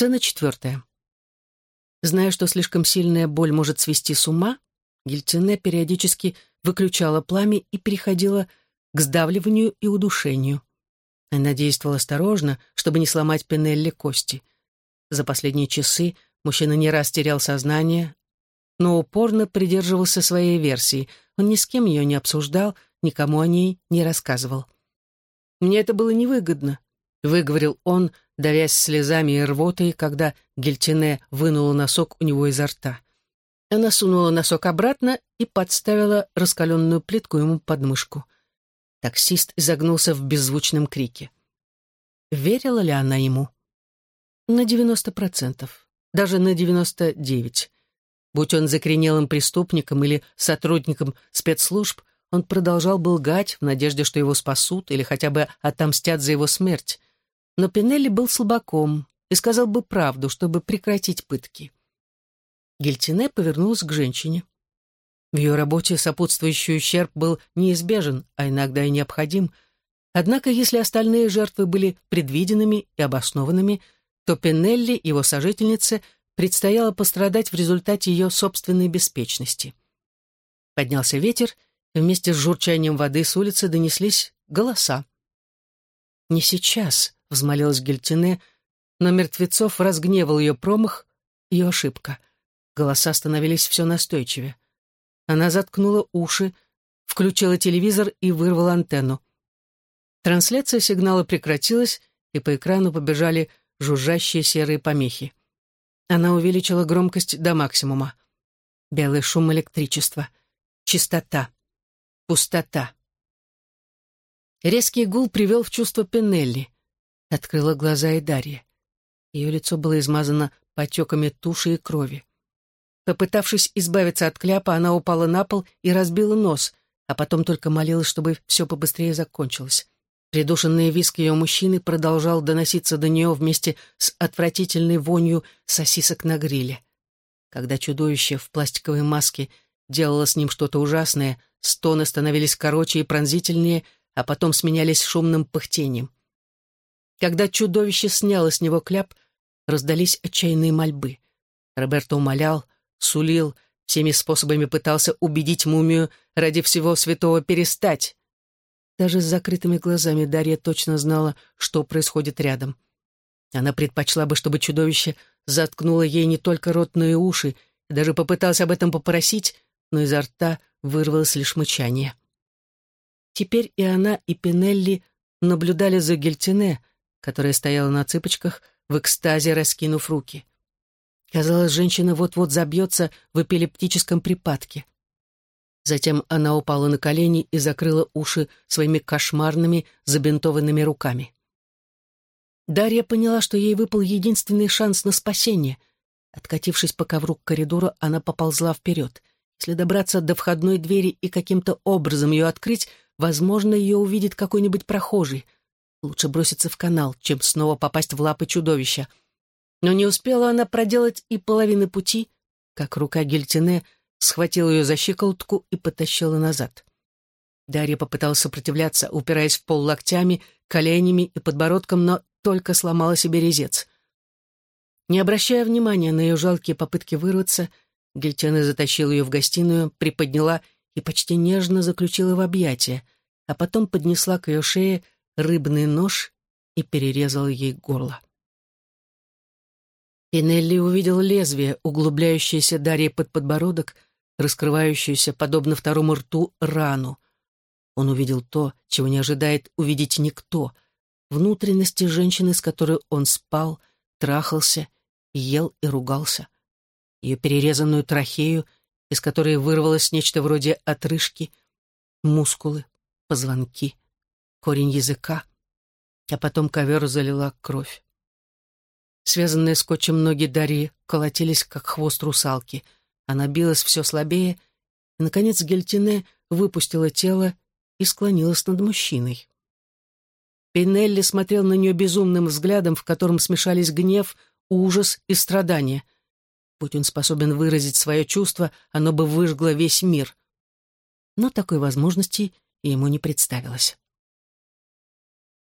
Сцена четвертая. Зная, что слишком сильная боль может свести с ума, Гильтине периодически выключала пламя и переходила к сдавливанию и удушению. Она действовала осторожно, чтобы не сломать Пенелли кости. За последние часы мужчина не раз терял сознание, но упорно придерживался своей версии. Он ни с кем ее не обсуждал, никому о ней не рассказывал. «Мне это было невыгодно», — выговорил он, давясь слезами и рвотой, когда Гельтине вынула носок у него изо рта. Она сунула носок обратно и подставила раскаленную плитку ему под мышку. Таксист изогнулся в беззвучном крике. Верила ли она ему? На девяносто процентов, даже на девяносто девять. Будь он закоренелым преступником или сотрудником спецслужб, он продолжал бы лгать в надежде, что его спасут или хотя бы отомстят за его смерть. Но Пинелли был слабаком и сказал бы правду, чтобы прекратить пытки. Гельтине повернулась к женщине. В ее работе сопутствующий ущерб был неизбежен, а иногда и необходим. Однако, если остальные жертвы были предвиденными и обоснованными, то Пенелли, его сожительнице, предстояло пострадать в результате ее собственной беспечности. Поднялся ветер, и вместе с журчанием воды с улицы донеслись голоса. «Не сейчас», — взмолилась Гельтине, но мертвецов разгневал ее промах, ее ошибка. Голоса становились все настойчивее. Она заткнула уши, включила телевизор и вырвала антенну. Трансляция сигнала прекратилась, и по экрану побежали жужжащие серые помехи. Она увеличила громкость до максимума. Белый шум электричества. Чистота. Пустота. Резкий гул привел в чувство Пенелли. Открыла глаза и Дарья. Ее лицо было измазано потеками туши и крови. Попытавшись избавиться от кляпа, она упала на пол и разбила нос, а потом только молилась, чтобы все побыстрее закончилось. Придушенный виск ее мужчины продолжал доноситься до нее вместе с отвратительной вонью сосисок на гриле. Когда чудовище в пластиковой маске делало с ним что-то ужасное, стоны становились короче и пронзительнее, а потом сменялись шумным пыхтением. Когда чудовище сняло с него кляп, раздались отчаянные мольбы. Роберто умолял, сулил, всеми способами пытался убедить мумию ради всего святого перестать. Даже с закрытыми глазами Дарья точно знала, что происходит рядом. Она предпочла бы, чтобы чудовище заткнуло ей не только рот, но и уши, и даже попыталась об этом попросить, но изо рта вырвалось лишь мычание. Теперь и она, и Пинелли наблюдали за Гельтине, которая стояла на цыпочках, в экстазе раскинув руки. Казалось, женщина вот-вот забьется в эпилептическом припадке. Затем она упала на колени и закрыла уши своими кошмарными забинтованными руками. Дарья поняла, что ей выпал единственный шанс на спасение. Откатившись по ковру к коридору, она поползла вперед. Если добраться до входной двери и каким-то образом ее открыть, возможно, ее увидит какой-нибудь прохожий. Лучше броситься в канал, чем снова попасть в лапы чудовища — но не успела она проделать и половины пути, как рука Гельтине схватила ее за щиколотку и потащила назад. Дарья попыталась сопротивляться, упираясь в пол локтями, коленями и подбородком, но только сломала себе резец. Не обращая внимания на ее жалкие попытки вырваться, Гельтине затащила ее в гостиную, приподняла и почти нежно заключила в объятия, а потом поднесла к ее шее рыбный нож и перерезала ей горло. Пинелли увидел лезвие, углубляющееся Дарье под подбородок, раскрывающуюся, подобно второму рту, рану. Он увидел то, чего не ожидает увидеть никто — внутренности женщины, с которой он спал, трахался, ел и ругался. Ее перерезанную трахею, из которой вырвалось нечто вроде отрыжки, мускулы, позвонки, корень языка, а потом ковер залила кровь. Связанные скотчем ноги Дарьи колотились, как хвост русалки. Она билась все слабее, и, наконец, Гельтине выпустила тело и склонилась над мужчиной. Пинелли смотрел на нее безумным взглядом, в котором смешались гнев, ужас и страдания. Будь он способен выразить свое чувство, оно бы выжгло весь мир. Но такой возможности ему не представилось.